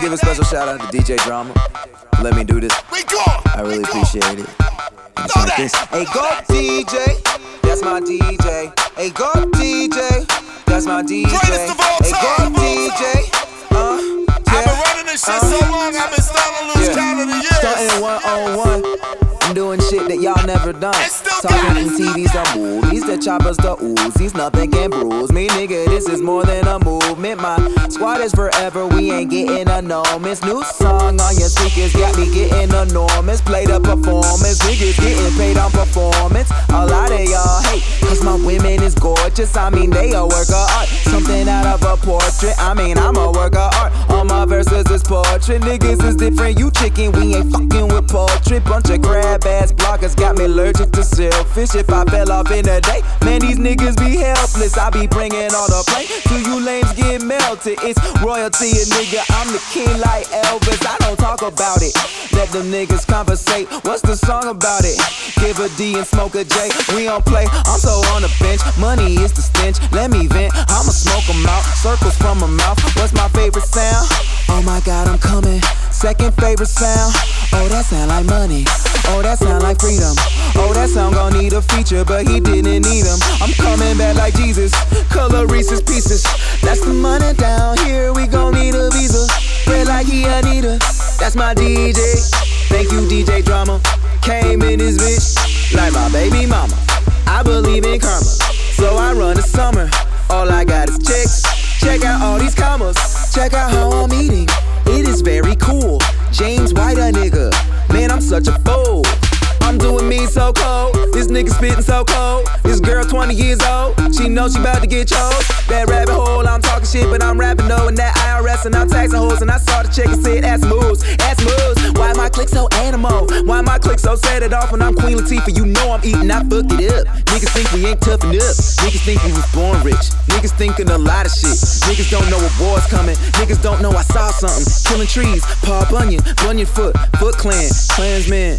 to give a special shout out to DJ Drama. Let me do this. I really appreciate it. Like this. Hey, go DJ. That's my DJ. Hey, go DJ. That's my DJ. Greatest of all Hey, go. DJ. Uh, I've been running this shit Uh, so long, I've been starting to lose Yeah. count of the years. Starting one on one. I'm doing shit that y'all never done. Talking TVs to movies, the choppers to Uzis, nothing can bruise me, nigga. This is more than a movement. My squad is forever, we ain't getting enormous. New song on your speakers got me getting enormous. Play the performance, niggas getting paid on performance. A lot of y'all hate, cause my women is gorgeous. I mean, they a work of art. Something out of a portrait. I mean, I'm a work of art. All my verses is portrait. Niggas is different, you chicken, we ain't fucking with poultry. Bunch of crab ass blockers got me allergic to selfish. If I fell off in a day, man, these niggas be helpless. I be bringing all the plane till you lames get melted. It's royalty, a nigga. I'm the king like Elvis. I don't talk about it. Let them niggas conversate. What's the song about it? Give a D and smoke a J. We don't play. I'm so on the bench. Money is the stench. Let me vent. I'ma smoke 'em out. Circles from my mouth. What's my favorite sound? Oh my god, I'm coming. Second favorite sound. Oh, that sound like money. Oh, that sound like freedom. Oh, that sound gon' need a feature, but he didn't need need 'em. I'm coming back like Jesus. Color Reese's pieces. That's the money down here. We gon' need a visa. Red like he Anita. That's my DJ. Thank you, DJ Drama. Came in this bitch like my baby mama. I believe in karma, so I run the summer. All I got Check out how I'm eating. It is very cool. James White, a nigga. Man, I'm such a fool. I'm doing me so cold. This nigga spitting so cold. This girl 20 years old. She knows she about to get chose. That rabbit hole, I'm talking shit, but I'm rapping though. And that IRS and I'm taxing hoes. And I saw the chick and said, ass moves. Click so set it off when I'm Queen Latifah? You know I'm eating, I fuck it up. Niggas think we ain't tough enough. Niggas think we was born rich. Niggas thinking a lot of shit. Niggas don't know what war's coming. Niggas don't know I saw something. Killing trees, Paul Bunyan, Bunyan Foot, Foot Clan, Klansman.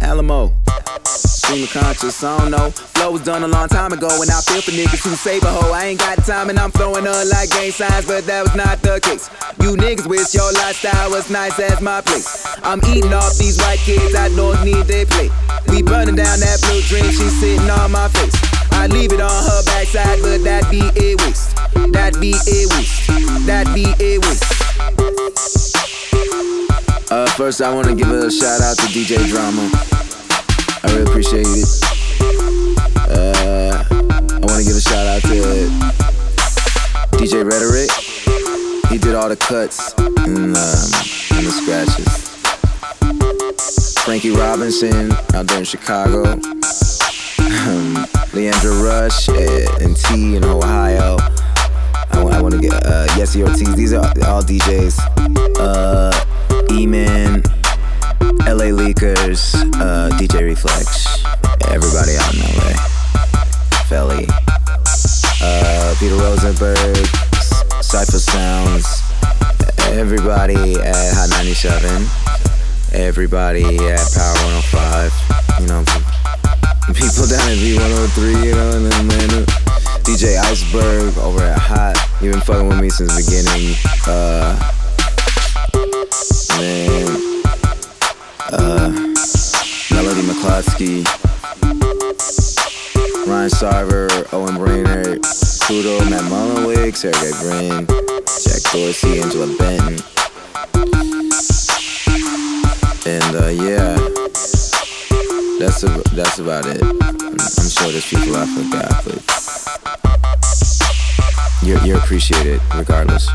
Alamo. Stream conscious, I don't know. Flow was done a long time ago, and I feel for niggas who save a hoe. I ain't got time, and I'm throwing up like gang signs, but that was not the case. You niggas wish your lifestyle was nice as my place. I'm eating off these white kids, I don't need their plate. We burning down that blue dream, she's sitting on my face. I leave it on her backside, but that be a waste. That be a waste. That be a waste. Uh, first, I want to give a shout out to DJ Drama. I really appreciate it. Uh, I want to give a shout out to DJ Rhetoric. He did all the cuts and, um, and the scratches. Frankie Robinson out there in Chicago. Um, Leandra Rush uh, and T in Ohio. I, want to get uh, Yesi Ortiz. These are all DJs. Uh, E-Man, LA Leakers, uh, DJ Reflex, everybody out in LA. Felly, uh, Peter Rosenberg, Cipha Sounds, everybody at Hot 97, everybody at Power 105, you know, people down at V103, you know, in Atlanta. DJ Iceberg over at Hot, you been fucking with me since the beginning. Uh, man, uh, Melody McCloskey, Ryan Sarver, Owen Brainerd, Kudo, Matt Mullenweg, Sergey Brin, Jack Dorsey, Angela Benton. And uh, yeah, that's a, that's about it. I'm, I'm sure there's people I forgot, but you're, you're appreciated regardless.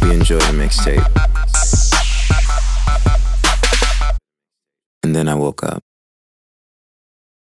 Hope you enjoy the mixtape. And then I woke up.